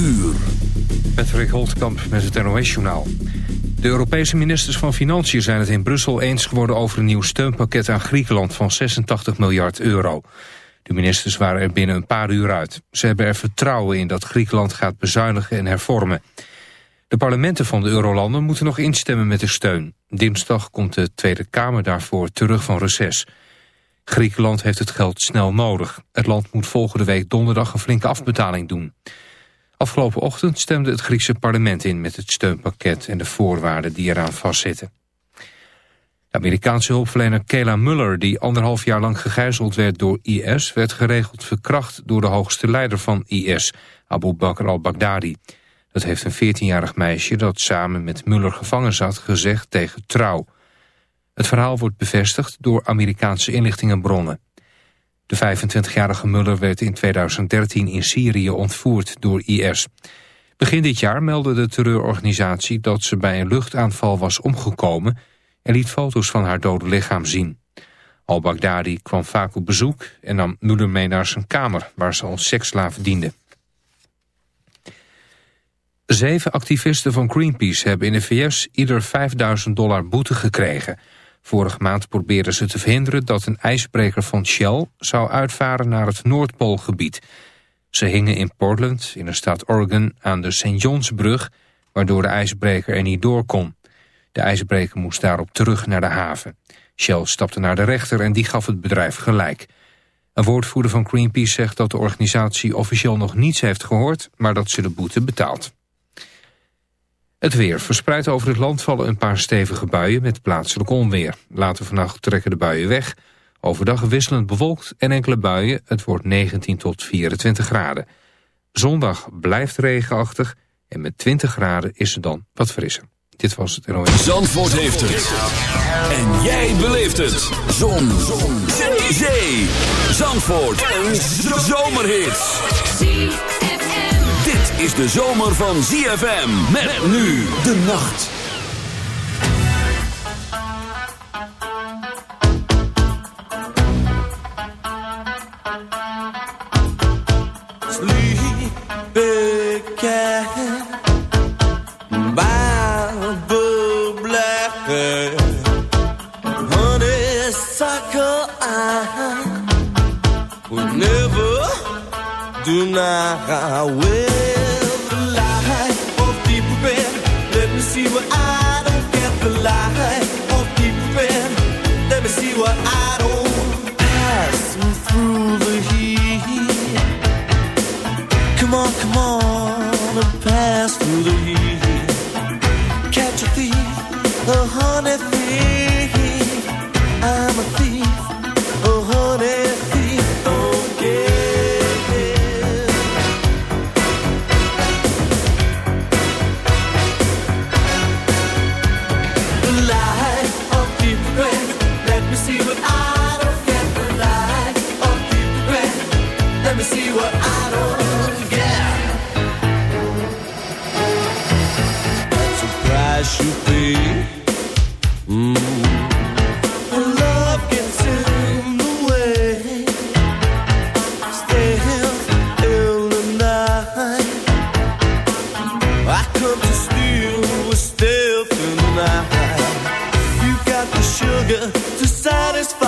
uur. Patrick Holtkamp met het NOS-journaal. De Europese ministers van Financiën zijn het in Brussel eens geworden... over een nieuw steunpakket aan Griekenland van 86 miljard euro. De ministers waren er binnen een paar uur uit. Ze hebben er vertrouwen in dat Griekenland gaat bezuinigen en hervormen. De parlementen van de eurolanden moeten nog instemmen met de steun. Dinsdag komt de Tweede Kamer daarvoor terug van reces. Griekenland heeft het geld snel nodig. Het land moet volgende week donderdag een flinke afbetaling doen. Afgelopen ochtend stemde het Griekse parlement in met het steunpakket en de voorwaarden die eraan vastzitten. De Amerikaanse hulpverlener Kayla Muller, die anderhalf jaar lang gegijzeld werd door IS, werd geregeld verkracht door de hoogste leider van IS, Abu Bakr al-Baghdadi. Dat heeft een 14-jarig meisje dat samen met Muller gevangen zat gezegd tegen Trouw. Het verhaal wordt bevestigd door Amerikaanse inlichtingenbronnen. De 25-jarige Muller werd in 2013 in Syrië ontvoerd door IS. Begin dit jaar meldde de terreurorganisatie dat ze bij een luchtaanval was omgekomen... en liet foto's van haar dode lichaam zien. Al-Baghdadi kwam vaak op bezoek en nam Muller mee naar zijn kamer... waar ze als seksslaaf diende. Zeven activisten van Greenpeace hebben in de VS ieder 5000 dollar boete gekregen... Vorige maand probeerden ze te verhinderen dat een ijsbreker van Shell zou uitvaren naar het Noordpoolgebied. Ze hingen in Portland, in de staat Oregon, aan de St. Johnsbrug, waardoor de ijsbreker er niet door kon. De ijsbreker moest daarop terug naar de haven. Shell stapte naar de rechter en die gaf het bedrijf gelijk. Een woordvoerder van Greenpeace zegt dat de organisatie officieel nog niets heeft gehoord, maar dat ze de boete betaalt. Het weer. Verspreid over het land vallen een paar stevige buien met plaatselijk onweer. Later vannacht trekken de buien weg. Overdag wisselend bewolkt en enkele buien. Het wordt 19 tot 24 graden. Zondag blijft regenachtig en met 20 graden is het dan wat frisser. Dit was het NOS. Zandvoort heeft het. En jij beleeft het. Zon. Zon. Zee. Zandvoort. Een zomerhit is de zomer van ZFM. Met, nu de nacht. Sleep, big cat. Bible black Honeysuckle I would never do not will Come on, come on, come to steal. You got the sugar to satisfy.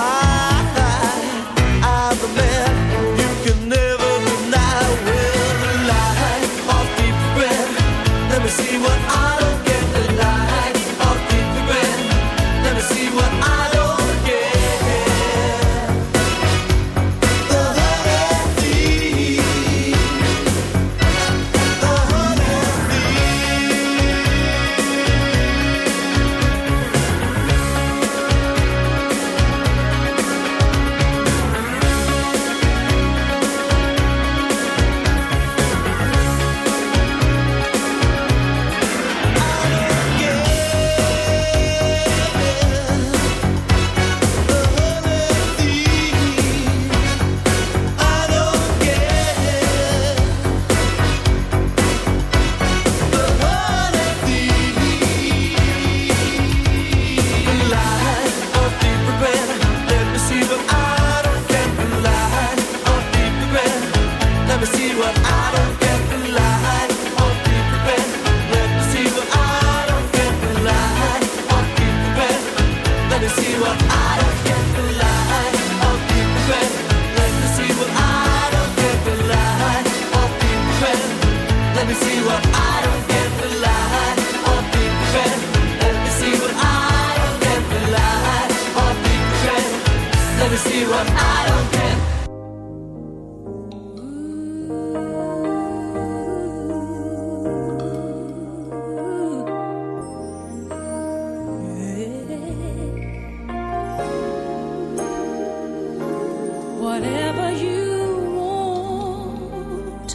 Whatever you want,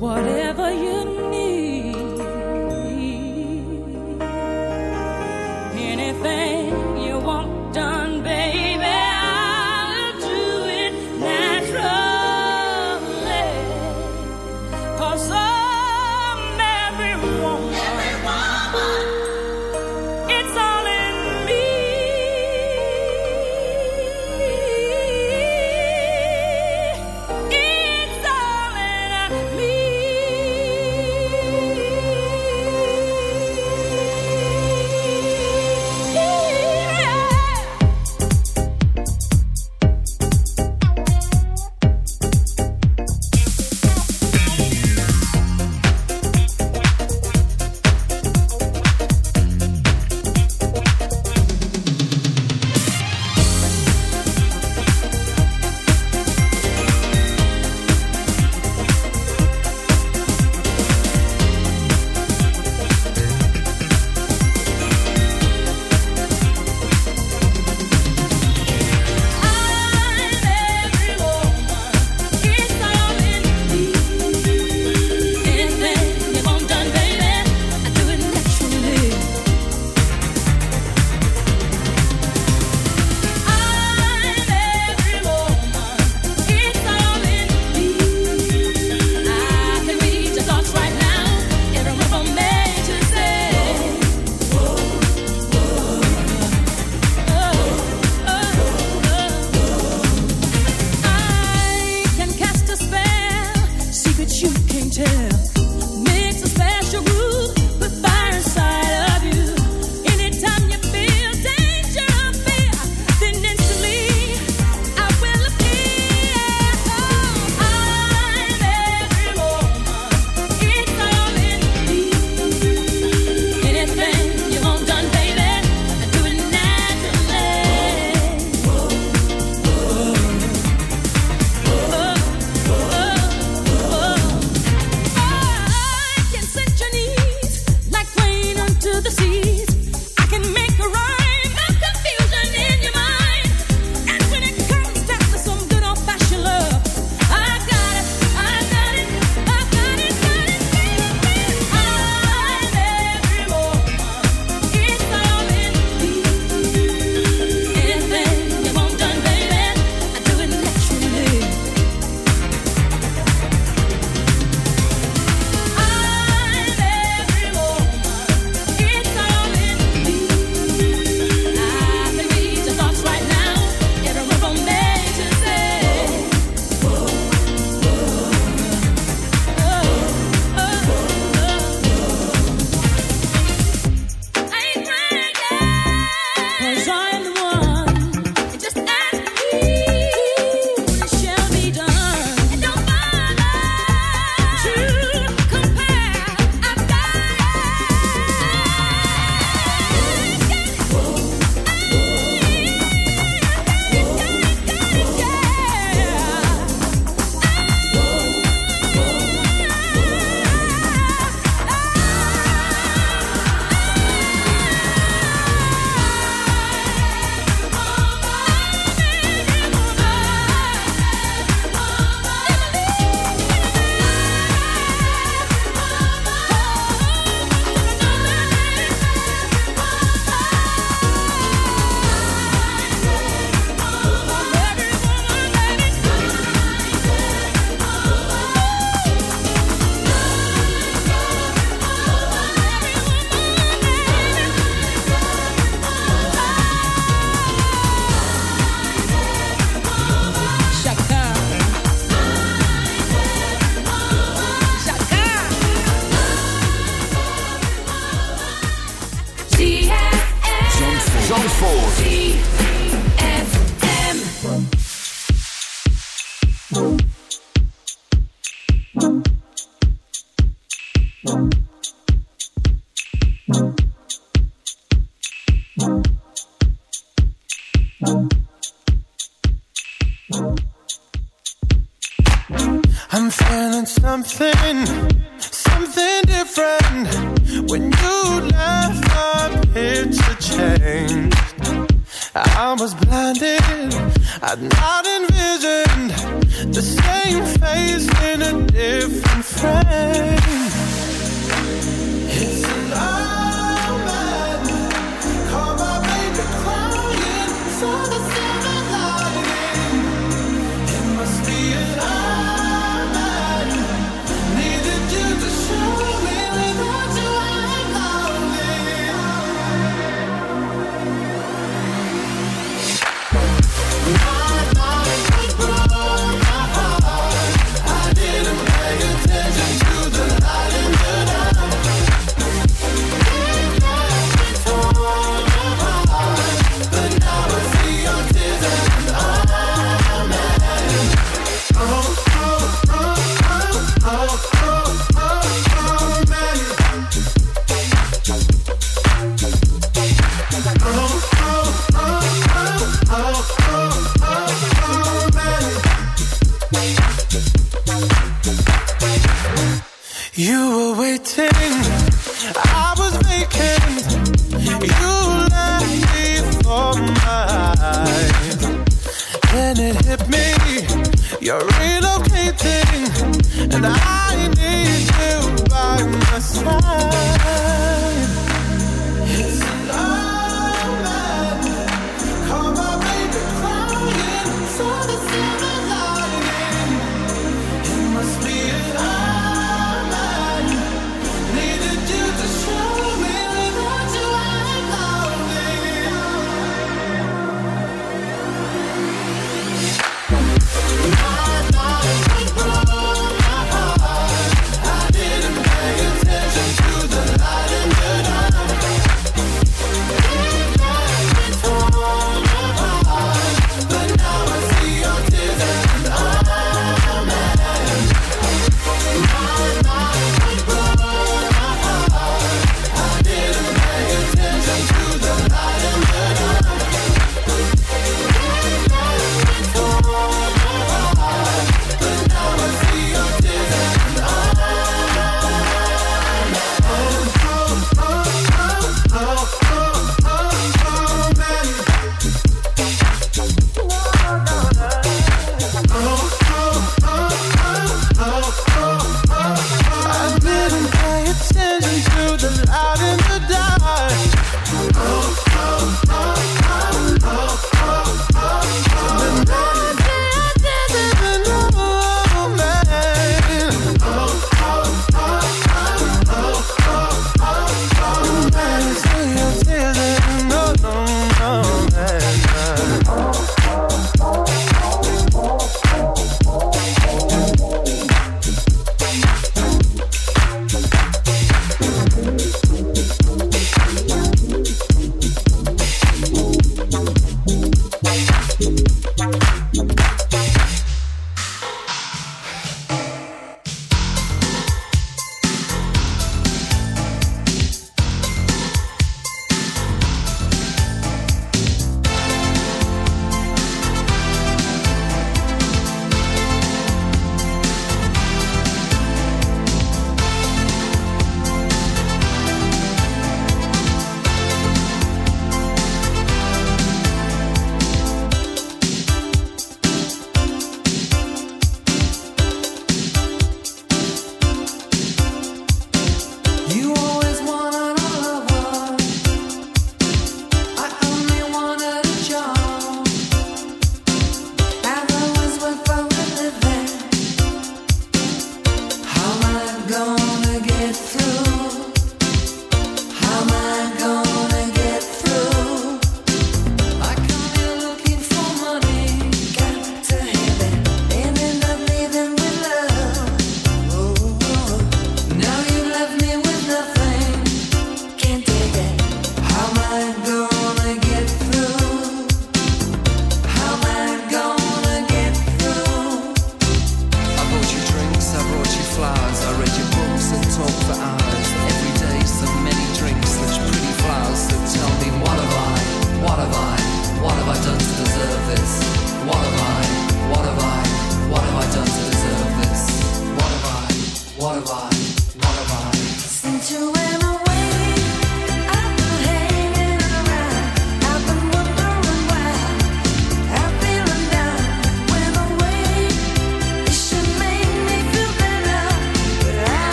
whatever you need,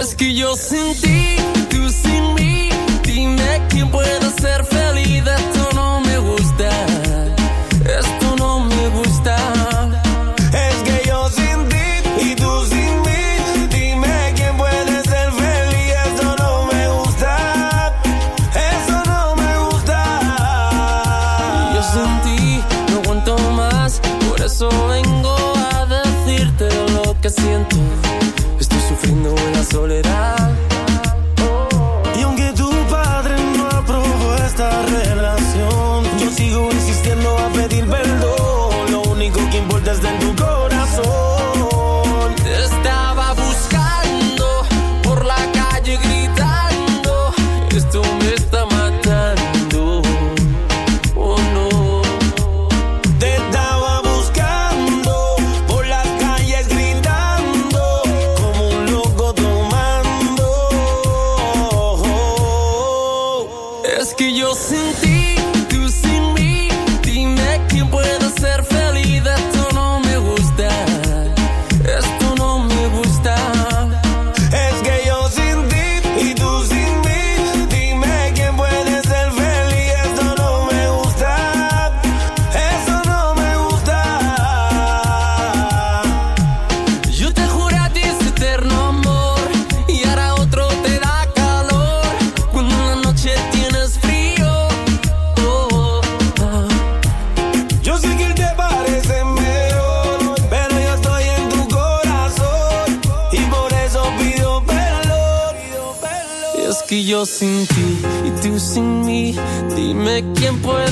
Es que yo sin ti, tú sin mí, dime quién puede ser feliz de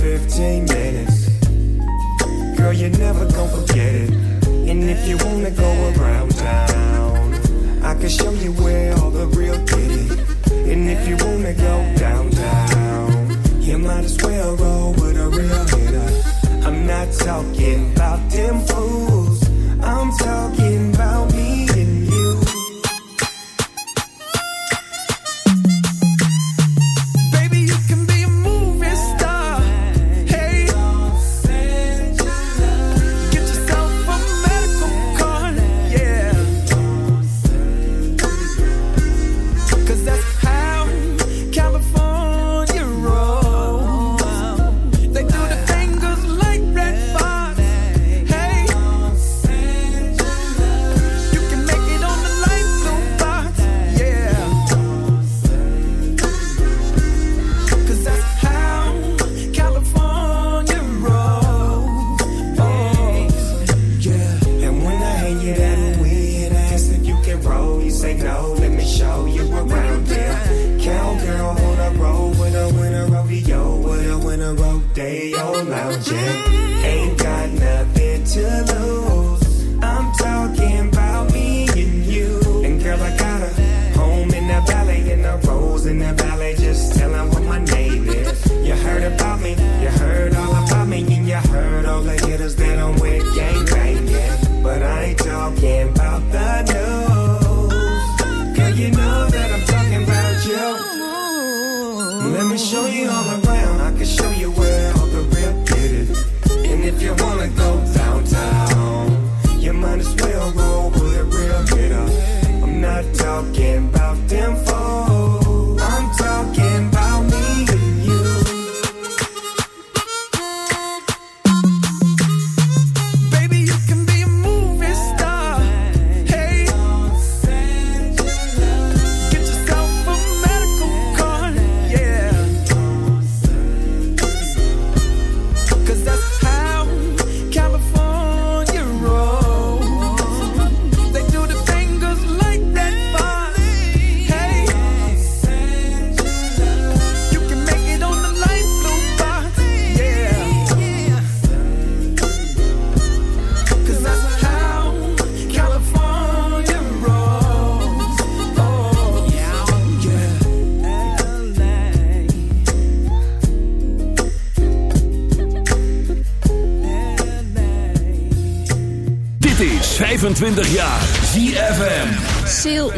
15 minutes. Girl, you're never gonna forget it. And if you wanna go around town, I can show you where all the real did it. And if you wanna go downtown, you might as well roll with a real hitter. I'm not talking about them fools.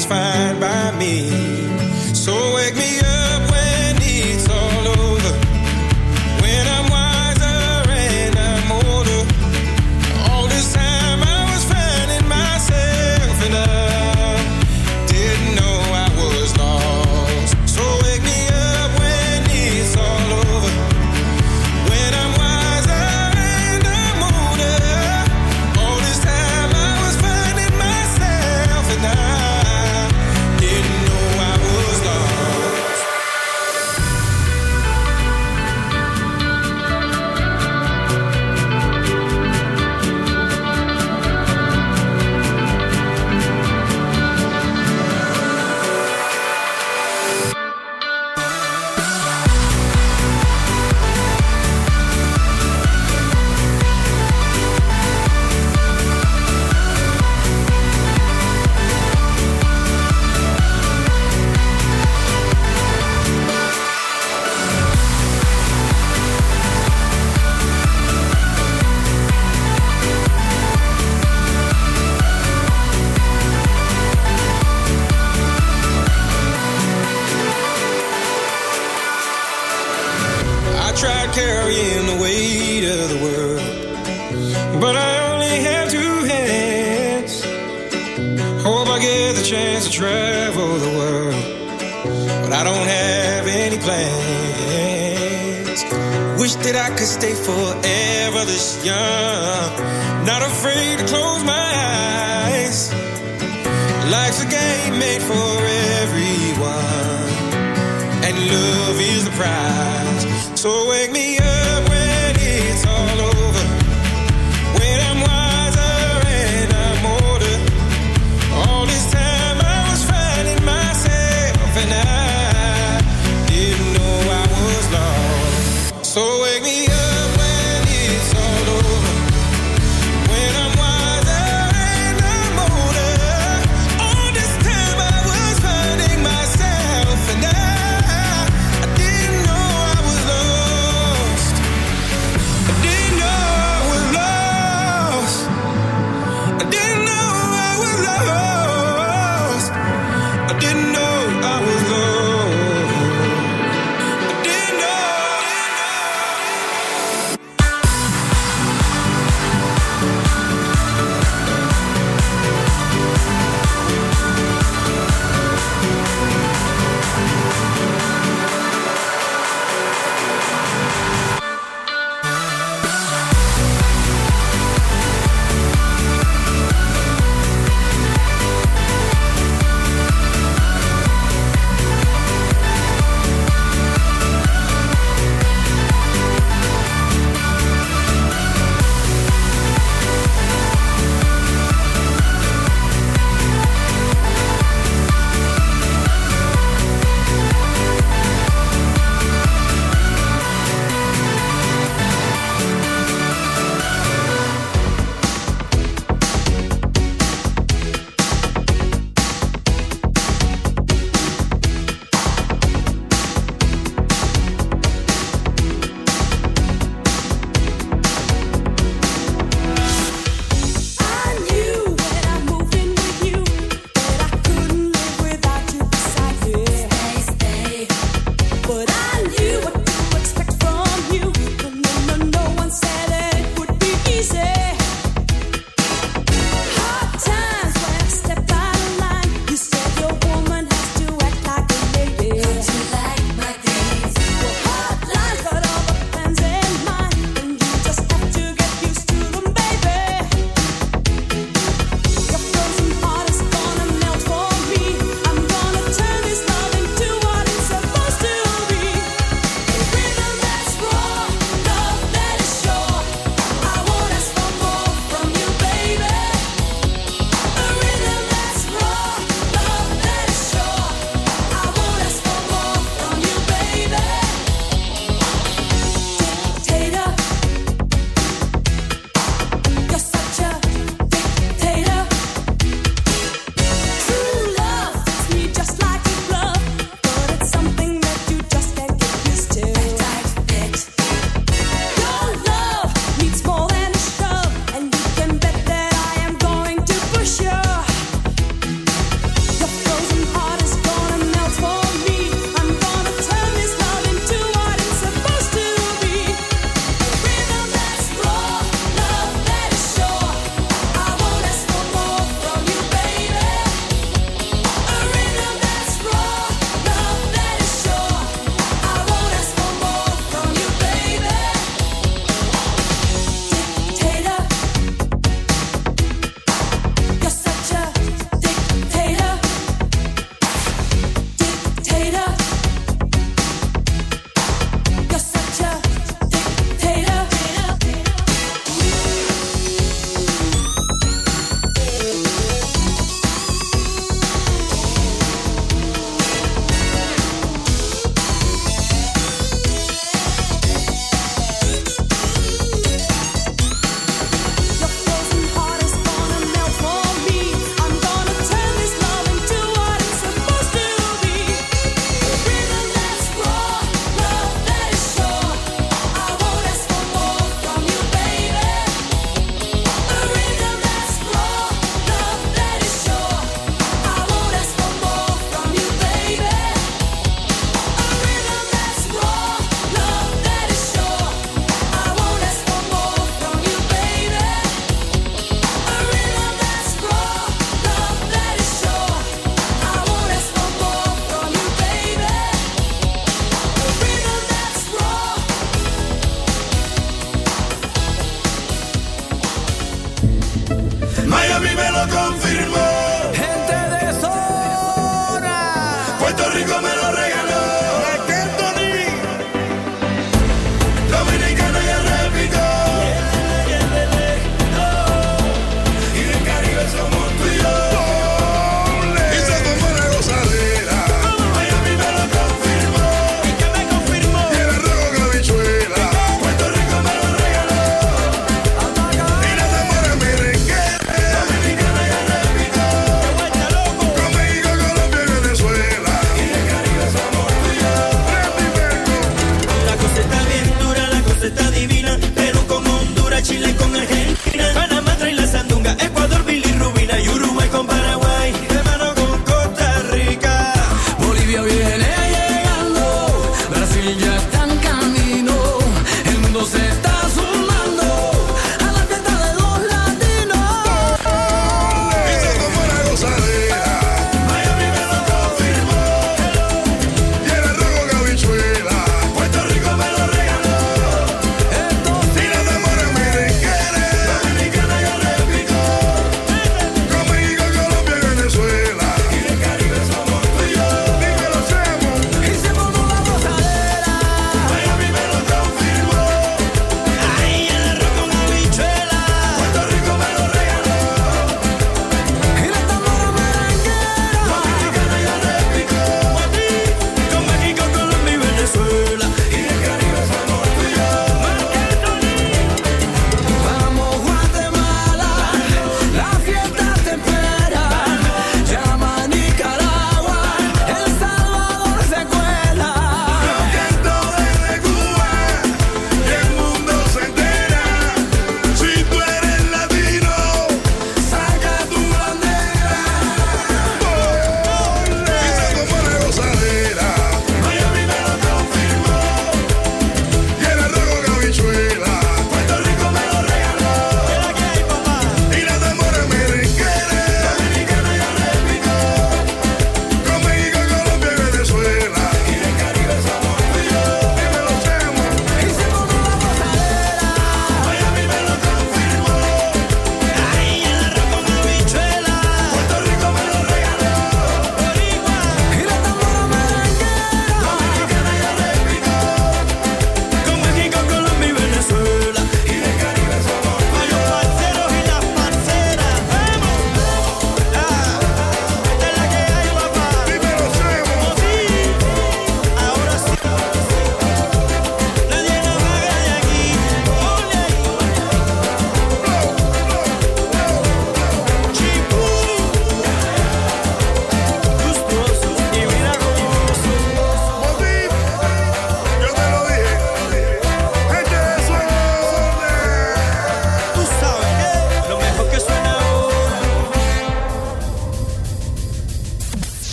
satisfied.